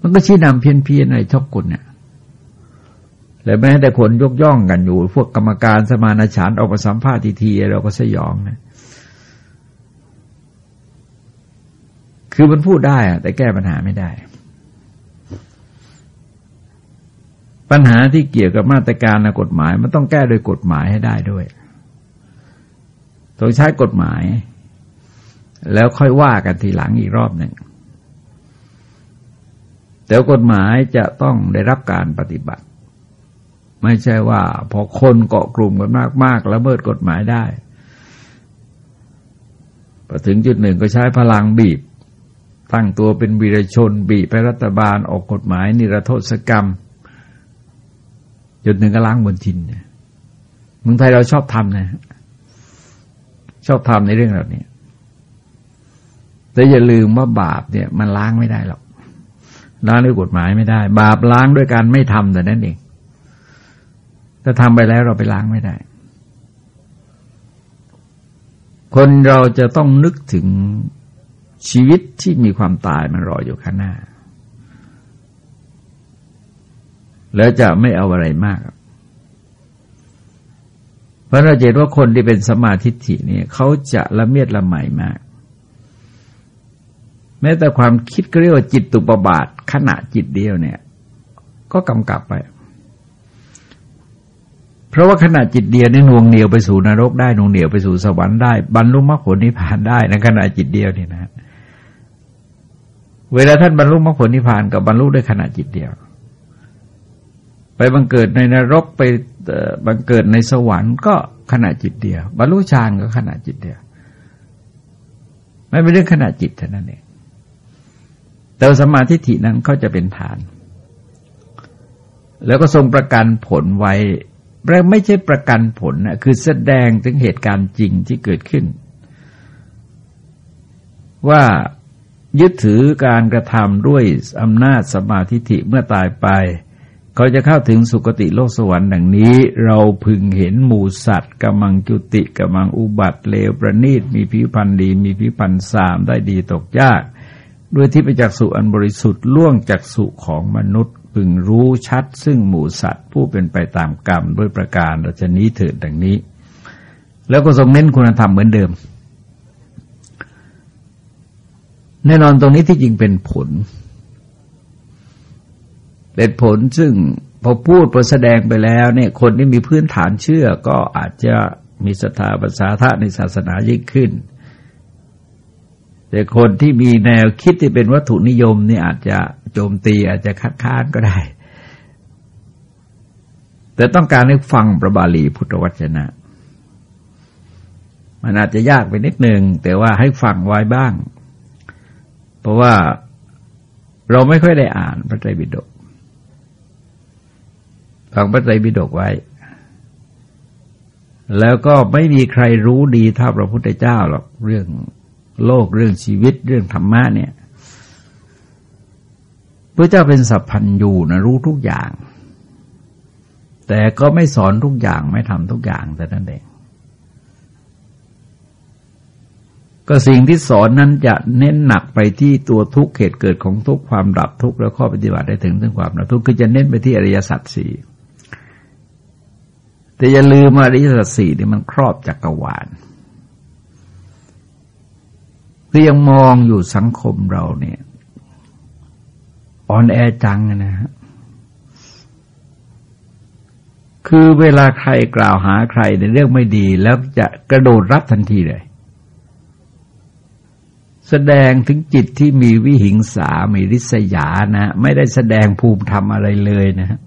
มันก็ชี้นำเพี้ยนเพียนอะไรชอบกุลเนี่ยและแม้แต่คนยกย่องกันอยู่ พวกกรรมการสมานฉันออกมาสัมภาษณ์ทีทีเราก็สยองนะคือมันพูดได้แต่แก้ปัญหาไม่ได้ ปัญหาที่เกี่ยวกับมาตรการในกฎหมาย มันต้องแก้โดยกฎหมายให้ได้ด้วย ต้องใช้กฎหมาย แล้วค่อยว่ากันทีหลังอีกรอบหนึ่งแต่กฎหมายจะต้องได้รับการปฏิบัติ ไม่ใช่ว่า พอคนเกาะกลุ่มกันมากๆแล้วเมิดกฎหมายได้พอถึงจุดหนึ่งก็ใช้พลังบีบ ตั้งตัวเป็นวีรชนบีไปรัฐบาลออกกฎหมายนิรโทษกรรม จนถึงกระล้างบนทินเนี่ยเมืองไทยเราชอบทำนะ ชอบทำในเรื่องแบบนี้แต่อย่าลืมว่าบาปเนี่ย มันล้างไม่ได้หรอกล้างด้วยกฎหมายไม่ได้ บาปล้างด้วยการไม่ทำแต่นั้นเองถ้าทำไปแล้วเราไปล้างไม่ได้ คนเราจะต้องนึกถึงชีวิตที่มีความตายมันรออยู่ข้างหน้า แล้วจะไม่เอาอะไรมาก เพราะเราเห็นว่าคนที่เป็นสมาธิฐิเนี่ยเขาจะละเมียดละไมมาก แม้แต่ความคิดเรียกว่าจิตตุปบาทขณะจิตเดียวเนี่ย ก็กำกับไป เพราะว่าขณะจิตเดียวนี่นวงเหนียวไปสู่นรกได้นวงเหนียวไปสู่สวรรค์ได้บรรลุมรรคผลนิพพานได้ในขณะจิตเดียวนี่นะเวลาท่านบรรลุมรรคผลนิพพานกับบรรลุด้วยขณะจิตเดียว บังเกิดในนรกไปบังเกิดในสวรรค์ก็ขณะจิตเดียวบรรลุฌานก็ขณะจิตเดียวไม่เป็นเรื่องขณะจิตเท่านั้นเองแต่สมาธิฐินั้นก็จะเป็นฐาน แล้วก็ทรงประกันผลไว้ไม่ใช่ประกันผลนะคือแสดงถึงเหตุการณ์จริงที่เกิดขึ้น ว่ายึดถือการกระทำด้วยอำนาจสมาธิิเมื่อตายไป เขาจะเข้าถึงสุคติโลกสวรรค์ดังนี้ เราพึงเห็นหมูสัตว์กำลังจุติกำลังอุบัติเลวประณีตมีผิวพันธ์ดี มีผิวพันธ์สามได้ดีตกยาก ด้วยที่ไปจากสุอันบริสุทธิ์ล่วงจากสุของมนุษย์พึงรู้ชัด ซึ่งหมูสัตว์ผู้เป็นไปตามกรรมด้วยประการราชนี้เถิดดังนี้ แล้วก็ทรงเน้นคุณธรรมเหมือนเดิม แน่นอนตรงนี้ที่จริงเป็นผล เป็นผลซึ่งพอพูดพอแสดงไปแล้วเนี่ยคนที่มีพื้นฐานเชื่อก็อาจจะมีศรัทธาภาษาธาในศาสนายิ่งขึ้น แต่คนที่มีแนวคิดที่เป็นวัตถุนิยมนี่อาจจะโจมตีอาจจะคัดค้านก็ได้ แต่ต้องการให้ฟังประบาลีพุทธวจนะ มันอาจจะยากไปนิดนึง แต่ว่าให้ฟังไว้บ้าง เพราะว่าเราไม่ค่อยได้อ่านพระไตรปิฎก ฟังพระไตรปิฎกไว้ แล้วก็ไม่มีใครรู้ดีเท่าพระพุทธเจ้าหรอกเรื่องโลกเรื่องชีวิตเรื่องธรรมะเนี่ยพระเจ้าเป็นสัพพันยูนะรู้ทุกอย่าง แต่ก็ไม่สอนทุกอย่างไม่ทำทุกอย่างแต่นั่นเองก็สิ่งที่สอนนั้นจะเน้นหนักไปที่ตัวทุกข์เหตุเกิดของทุกข์ความดับทุกข์แล้วข้อปฏิบัติได้ถึงถึงความดับทุกข์คือจะเน้นไปที่อริยสัจสี่ แต่อย่าลืมอริยสัจสี่นี่มันครอบจักกรวาลคือยังมองอยู่สังคมเราเนี่ยอ่อนแอจังนะฮะคือเวลาใครกล่าวหาใครในเรื่องไม่ดี แล้วจะกระโดดรับทันทีเลย แสดงถึงจิตที่มีวิหิงสา มีริษยานะ ไม่ได้แสดงภูมิธรรมอะไรเลยนะ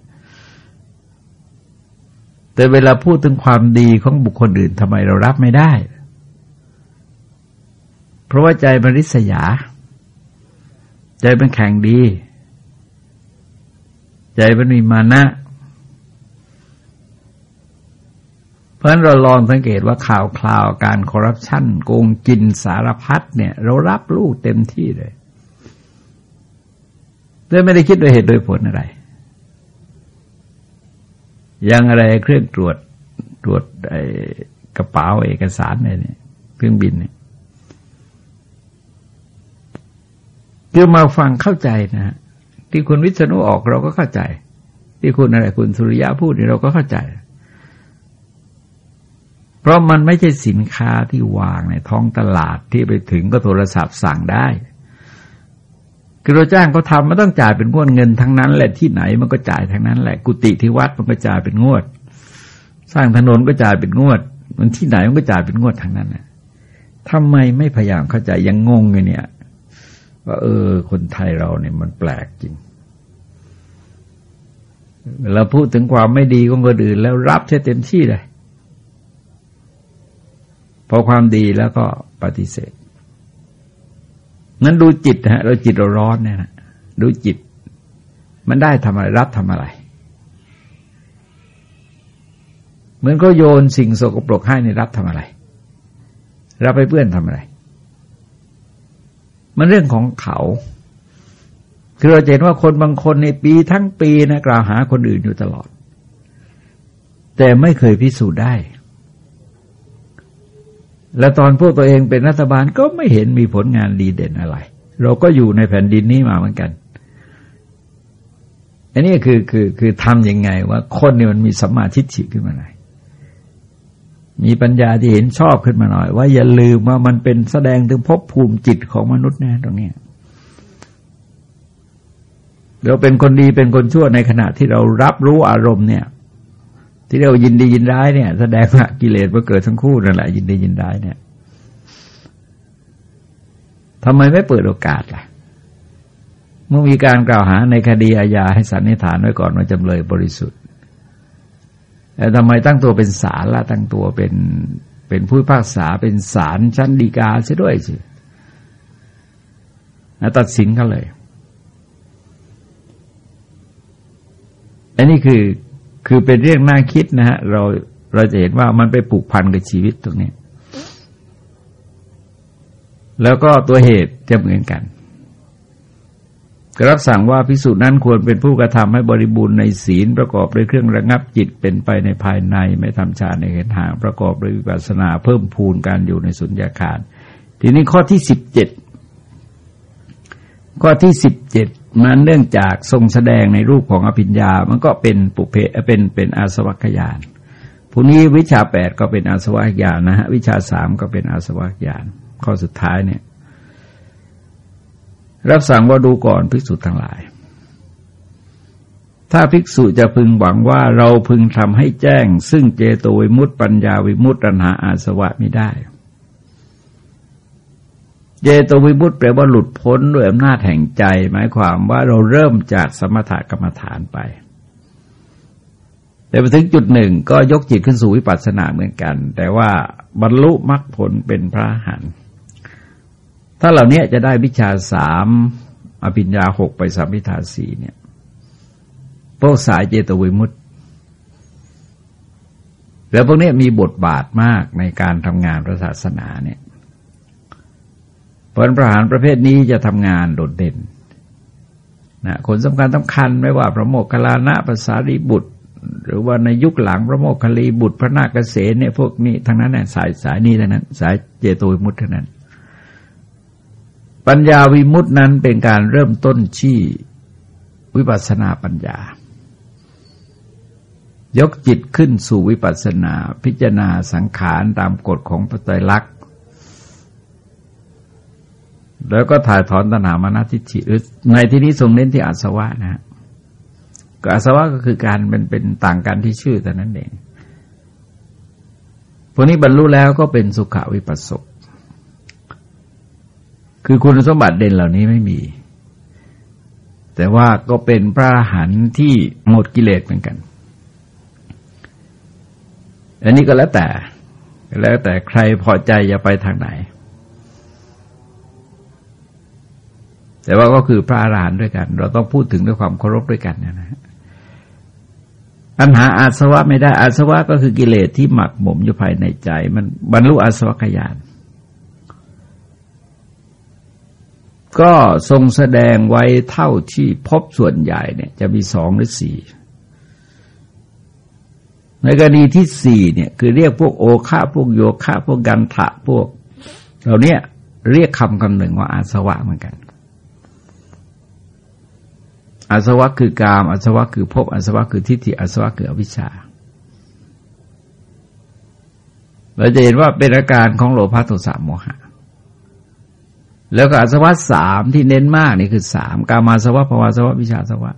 แต่เวลาพูดถึงความดีของบุคคลอื่นทำไมเรารับไม่ได้ เพราะว่าใจมันริษยา ใจมันแข็งดี ใจมันมีมานะ เพราะฉะนั้นเราลองสังเกตว่าข่าวคราวการคอร์รัปชันโกงกินสารพัดเนี่ย เรารับรู้เต็มที่เลยโดยไม่ได้คิดโดยเหตุโดยผลอะไร ยังอะไรเครื่องตรวจตรวจไอ้กระเป๋าเอกสารอะไรเนี่ยเครื่องบินเนี่ยคือมาฟังเข้าใจนะที่คุณวิษณุออกเราก็เข้าใจ ที่คุณอะไรคุณสุริยะพูดนี่เราก็เข้าใจ เพราะมันไม่ใช่สินค้าที่วางในท้องตลาดที่ไปถึงก็โทรศัพท์สั่งได้ คือเราจ้างเขาทำมันต้องจ่ายเป็นงวดเงินทั้งนั้นแหละที่ไหนมันก็จ่ายทั้งนั้นแหละกุฏิที่วัดมันก็จ่ายเป็นงวด สร้างถนนก็จ่ายเป็นงวด มันที่ไหนมันก็จ่ายเป็นงวดทั้งนั้นนะทำไมไม่พยายามเข้าใจยังงงเลยเนี่ย ว่าเออ คนไทยเราเนี่ยมันแปลกจริงเราพูดถึงความไม่ดีของคนอื่น แล้วรับเต็มที่เลยพอความดีแล้วก็ปฏิเสธ นั้นดูจิตฮะเราจิตเราร้อนเนี่ยนะดูจิต มันได้ทำอะไรรับทำอะไร เหมือนเขาโยนสิ่งสกปรกให้ในรับทำอะไรรับไปเพื่อนทำอะไร มันเรื่องของเขาคือเราเห็นว่าคนบางคนในปีทั้งปีนะกล่าวหาคนอื่นอยู่ตลอด แต่ไม่เคยพิสูจน์ได้ แล้วตอนพวกตัวเองเป็นรัฐบาลก็ไม่เห็นมีผลงานดีเด่นอะไร เราก็อยู่ในแผ่นดินนี้มาเหมือนกัน อันนี้คือคือคือทำยังไงว่าคนเนี่ยมันมีสัมมาทิฏฐิขึ้นมาหน่อยมีปัญญาที่เห็นชอบขึ้นมาหน่อย ว่าอย่าลืมว่ามันเป็นแสดงถึงภพภูมิจิตของมนุษย์นะตรงนี้เราเป็นคนดีเป็นคนชั่วในขณะที่เรารับรู้อารมณ์เนี่ย ที่เรายินดียินร้ายเนี่ย แสดงว่ากิเลสมันเกิดทั้งคู่นั่นแหละยินดียินร้ายเนี่ยทำไมไม่เปิดโอกาสล่ะ เมื่อมีการกล่าวหาในคดีอาญาให้สันนิษฐานไว้ก่อนว่าจำเลยบริสุทธิ์แต่ทำไมตั้งตัวเป็นศาลละตั้งตัวเป็นเป็นผู้พากษาเป็นศาลชั้นดีกาเสียด้วยสิตัดสินเขาเลยอันนี้คือ คือเป็นเรื่องน่าคิดนะฮะเราเราจะเห็นว่ามันไปผูกพันกับชีวิตตรงนี้ แล้วก็ตัวเหตุจะเหมือนกันกรับสั่งว่าพิสูจน์นั้นควรเป็นผู้กระทำให้บริบูรณ์ในศีลประกอบด้วยเครื่องระงับจิตเป็นไปในภายในไม่ทำฌานในเห็นห่างประกอบด้วยวิปัสสนาเพิ่มพูนการอยู่ในสุญญาคาร ทีนี้ข้อที่สิบเจ็ดข้อที่สิบเจ็ด มันเนื่องจากทรงแสดงในรูปของอภิญญา มันก็เป็นปุเพเป็นเป็นอาสวัคยานผู้นี้วิชาแปดก็เป็นอาสวัคยานนะฮะวิชาสามก็เป็นอาสวัคยาน ข้อสุดท้ายเนี่ย รับสั่งว่าดูก่อนภิกษุทั้งหลาย ถ้าภิกษุจะพึงหวังว่าเราพึงทำให้แจ้ง ซึ่งเจโตวิมุตติปัญญาวิมุตติปัญหาอาสวะไม่ได้ เจโตวิบุตแปลว่าหลุดพ้นด้วยอำนาจแห่งใจ หมายความว่าเราเริ่มจากสมถกรรมฐานไป แต่ไปถึงจุดหนึ่งก็ยกจิตขึ้นสู่วิปัสสนาเหมือนกัน แต่ว่าบรรลุมรรคผลเป็นพระหันถ้าเหล่านี้จะได้วิชาสามอภิญญาหกไปสามพิธาสีเนี่ยพวกสายเจโตวิมุตต์แล้วพวกนี้มีบทบาทมากในการทำงานพระศาสนาเนี่ย ผลประหารประเภทนี้จะทำงานโดดเด่นนะคนสำคัญสำคัญไม่ว่าพระโมคคัลลานะภาษาริบุตร หรือว่าในยุคหลังพระโมคคัลลีบุตรพระนาคเกษเนี่ยพวกนี้ทั้งนั้นน่ยสายสายนี้ทั้งนั้น สายเจโตวิมุตทั้งนั้น ปัญญาวิมุตนั้นเป็นการเริ่มต้นชี้วิปัสนาปัญญา ยกจิตขึ้นสู่วิปัสนา พิจารณาสังขารตามกฎของปไตรลักษ แล้วก็ถ่ายถอนตัณหามานาทิฏฐิหรือในที่นี้ทรงเน้นที่อาสวะนะฮะก็อาสวะก็คือการเป็นเป็นต่างกันที่ชื่อแต่นั้นเองพวกนี้บรรลุแล้วก็เป็นสุขวิปัสสกคือคุณสมบัติเด่นเหล่านี้ไม่มี แต่ว่าก็เป็นพระหันที่หมดกิเลสเหมือนกัน อันนี้ก็แล้วแต่ แล้วแต่ใครพอใจจะไปทางไหน แต่ว่าก็คือพระอรหันต์ด้วยกัน เราต้องพูดถึงด้วยความเคารพด้วยกันนะฮะปัญหาอาสวะไม่ได้อาสวะก็คือกิเลสที่หมักหมมอยู่ภายในใจ มันบรรลุอาสวะขยานก็ทรงแสดงไว้เท่าที่พบส่วนใหญ่เนี่ย จะมีสองหรือสี่ในกรณีที่สี่เนี่ย คือเรียกพวกโอคาพวกโยคะพวกกันทะพวกเหล่านี้เรียกคำคำหนึ่งว่าอาสวะเหมือนกัน อาสวะคือกามอาสวะคือภพอาสวะคือทิฏฐิอาสวะคืออวิชชา เราจะเห็นว่าเป็นอาการของโลภะโทสะโมหะ แล้วก็อาสวะสามที่เน้นมากนี่คือสามกามาสวะภวาสวะวิชาสวะ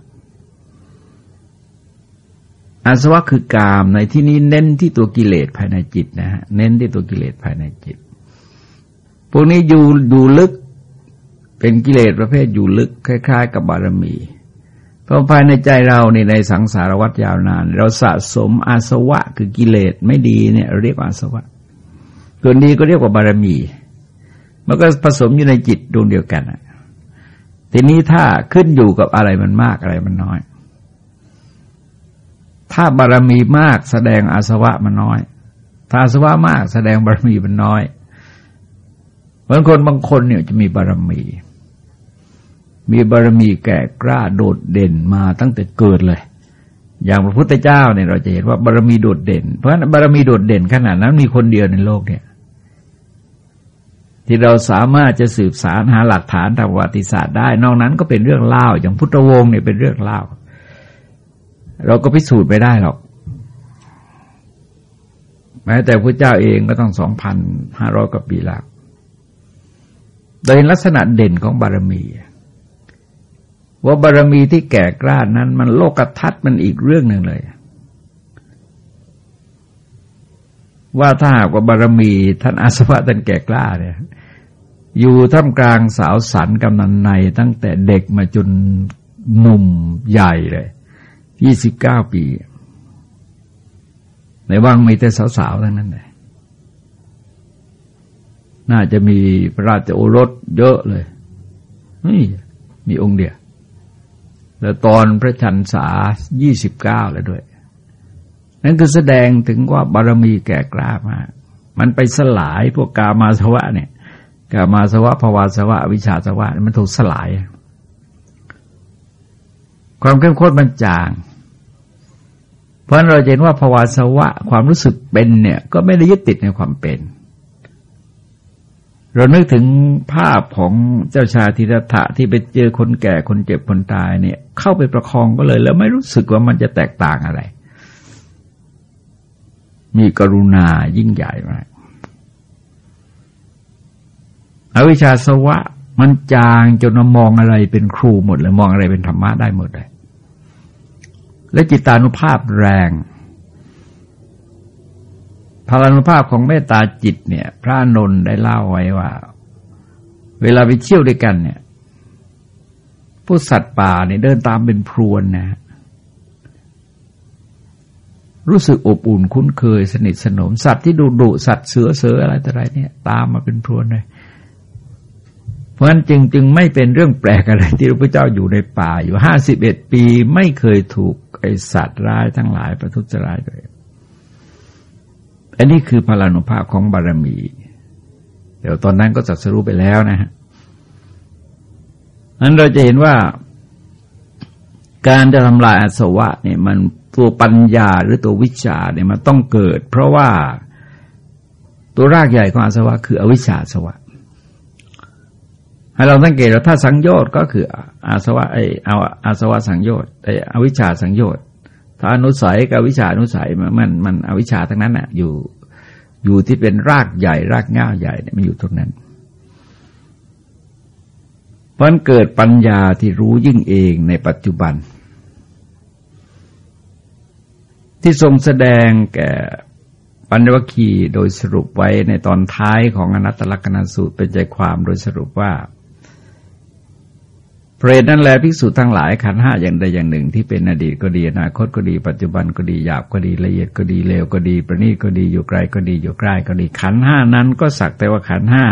อาสวะคือกามในที่นี้เน้นที่ตัวกิเลสภายในจิตนะฮะเน้นที่ตัวกิเลสภายในจิต พวกนี้อยู่ดูลึกเป็นกิเลสประเภทอยู่ลึกคล้าย ๆ กับบารมี เพราะภายในใจเราในในสังสารวัฏยาวนาน เราสะสมอาสวะคือกิเลสไม่ดีเนี่ยเรียกว่าอาสวะส่วนดีก็เรียกว่าบารมี มันก็ผสมอยู่ในจิตดวงเดียวกันทีนี้ถ้าขึ้นอยู่กับอะไรมันมากอะไรมันน้อย ถ้าบารมีมากแสดงอาสวะมันน้อย ถ้าอาสวะมากแสดงบารมีมันน้อยบางคนบางคนเนี่ยจะมีบารมี มีบารมีแก่กล้าโดดเด่นมาตั้งแต่เกิดเลย อย่างพระพุทธเจ้าเนี่ยเราจะเห็นว่าบารมีโดดเด่น เพราะฉะนั้นบารมีโดดเด่นขนาดนั้นมีคนเดียวในโลกเนี่ย ที่เราสามารถจะสืบสารหาหลักฐานทางประวัติศาสตร์ได้ นอกนั้นก็เป็นเรื่องเล่า อย่างพุทธวงศ์เนี่ยเป็นเรื่องเล่า เราก็พิสูจน์ไม่ได้หรอก แม้แต่พระเจ้าเองก็ต้องสองพันห้าร้อยกว่าปีแล้วโดยลักษณะเด่นของบารมี ว่าบารมีที่แก่กล้านั้น มันโลกทัศน์มันอีกเรื่องหนึ่งเลย ว่าถ้าหากว่าบารมีท่านอาสวะท่านแก่กล้าเนี่ยอยู่ท่ามกลางสาวสันกำนันในตั้งแต่เด็กมาจนหนุ่มใหญ่เลยยี่สิบเก้าปี ในวังมีแต่สาวๆทั้งนั้นเลยน่าจะมีพระราชโอรสเยอะเลยนี่มีองค์เดียว แล้วตอนพระชันษายี่สิบเก้าแล้วด้วย นั่นคือแสดงถึงว่าบารมีแก่กล้ามาก มันไปสลายพวกกามาสวะเนี่ย กามาสวะภาวาสวะ วิชาสวะ มันถูกสลาย ความเข้มข้นมันจาง เพราะเราเห็นว่าภาวาสวะ ความรู้สึกเป็นเนี่ย ก็ไม่ได้ยึดติดในความเป็น เรานึกถึงภาพของเจ้าชายธิรถะที่ไปเจอคนแก่คนเจ็บคนตายเนี่ย เข้าไปประคองก็เลย แล้วไม่รู้สึกว่ามันจะแตกต่างอะไร มีกรุณายิ่งใหญ่มากอวิชชาสวะ มันจางจนมองอะไรเป็นครูหมดเลยมองอะไรเป็นธรรมะได้หมดเลยและจิตานุภาพแรง พลานุภาพของเมตตาจิตเนี่ย พระนนท์ได้เล่าไว้ว่า เวลาไปเที่ยวด้วยกันเนี่ยผู้สัตว์ป่าเนี่ยเดินตามเป็นพรวนนะ รู้สึกอบอุ่นคุ้นเคย สนิทสนม สัตว์ที่ดุดุสัตว์เสือเสืออะไรต่ออะไรเนี่ย ตามมาเป็นพรวนเลยเพราะฉะนั้นจึงจึงไม่เป็นเรื่องแปลกอะไร ที่พระพุทธเจ้าอยู่ในป่าอยู่ห้าสิบเอ็ดปี ไม่เคยถูกไอสัตว์ร้ายทั้งหลายประทุษร้ายเลย อันนี้คือพลานุภาพของบารมี เดี๋ยวตอนนั้นก็จัดสรุปไปแล้วนะฮะนั้นเราจะเห็นว่า การจะทำลายอาสวะเนี่ยมันตัวปัญญาหรือตัววิชาเนี่ยมันต้องเกิด เพราะว่าตัวรากใหญ่ของอาสวะ คืออวิชชาสวะให้เราสังเกตว่าถ้าสังโยชน์ก็คืออาสวะไอเอาอาสวะสังโยชน์ไออวิชชาสังโยชน์ ถ้าอนุสัยกับวิชาอนุสัยมันมันอวิชาทั้งนั้นอะ อยู่อยู่ที่เป็นรากใหญ่ รากง่าใหญ่เนี่ยมันอยู่ตรงนั้นเพราะเกิดปัญญาที่รู้ยิ่งเองในปัจจุบัน ที่ทรงแสดงแก่ปัญญวคีโดยสรุปไว้ในตอนท้ายของอนัตตลกนัสูตรเป็นใจความโดยสรุปว่า เปรตนั่นแหละภิกษุทั้งหลายขันห้าอย่างใดอย่างหนึ่ง ที่เป็นอดีตก็ดีอนาคตก็ดี ปัจจุบันก็ดีหยาบก็ดีละเอียดก็ดีเลวก็ดี ประณีตก็ดีอยู่ไกลก็ดีอยู่ใกล้ก็ดี ขันห้านั้นก็สักแต่ว่าขันห้า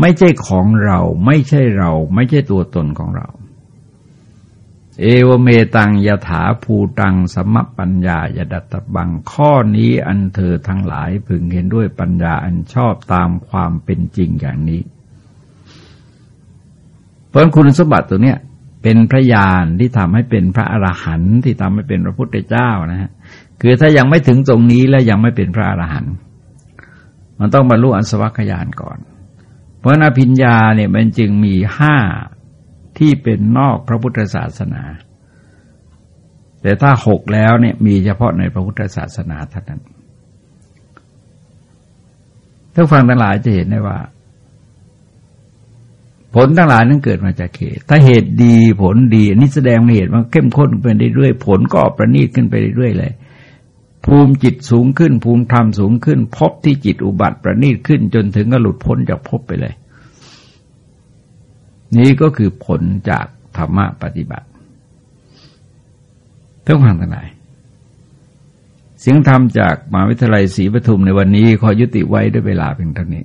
ไม่ใช่ของเราไม่ใช่เรา ไม่ใช่ตัวตนของเรา เอวเมตังยถาภูตังสมปัญญายดัตบังข้อนี้อันเธอทั้งหลายพึงเห็นด้วยปัญญาอันชอบตามความเป็นจริงอย่างนี้ เพราะคุณสมบัติตัวเนี้ยเป็นพระญาณที่ทำให้เป็นพระอรหันต์ที่ทำให้เป็นพระพุทธเจ้านะฮะคือถ้ายังไม่ถึงตรงนี้แล้วยังไม่เป็นพระอรหันต์มันต้องบรรลุอัศวคยานก่อน เพราะอภิญญาเนี่ยมันจึงมีห้าที่เป็นนอกพระพุทธศาสนา แต่ถ้าหกแล้วเนี่ยมีเฉพาะในพระพุทธศาสนาเท่านั้นถ้าฟังทั้งหลายจะเห็นได้ว่า ผลทั้งหลายนั้นเกิดมาจากเหตุ ถ้าเหตุดีผลดีอันนี้แสดงเหตุมันเข้มข้นไปเรื่อยๆผลก็ประณีตขึ้นไปเรื่อยๆเลย ภูมิจิตสูงขึ้น ภูมิธรรมสูงขึ้นพบที่จิตอุบัติประณีตขึ้น จนถึงก็หลุดพ้นจากพบไปเลย นี้ก็คือผลจากธรรมะปฏิบัติทั้งฟังทั้งหลายเสียงธรรมจากมหาวิทยาลัยศรีปทุมในวันนี้ขอยุติไว้ด้วยเวลาเพียงเท่านี้